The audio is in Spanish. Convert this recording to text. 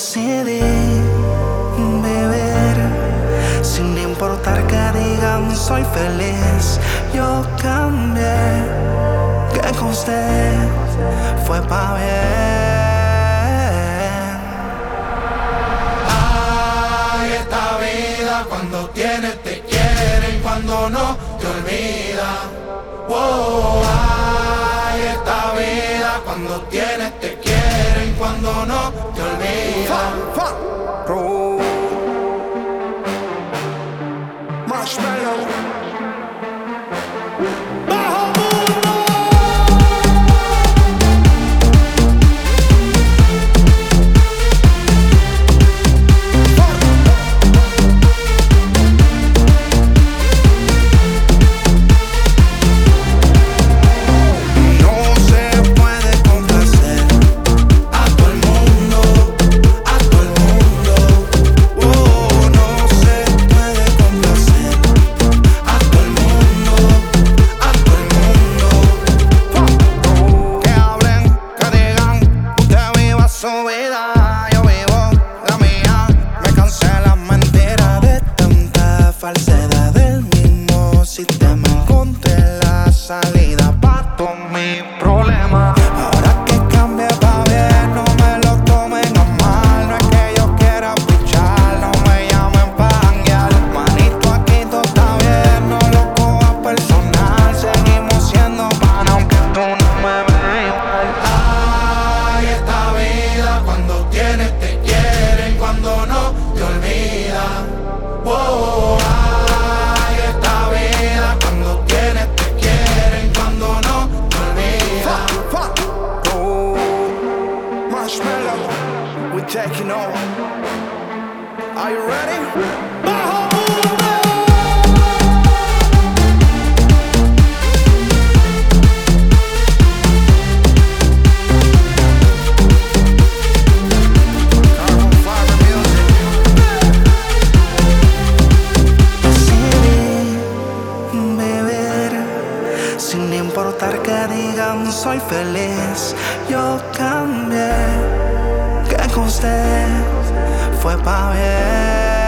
clase de. Sin importar que digan soy feliz, yo cambié. Que con usted fue pa' bien. Ay, esta vida cuando tienes te quieren, cuando no te olvida. Wow, ay, esta vida cuando tienes te quieren, cuando no te olvida. taking over. Are you ready? My sin importar que digan soy feliz, yo también usted fue pa' bien.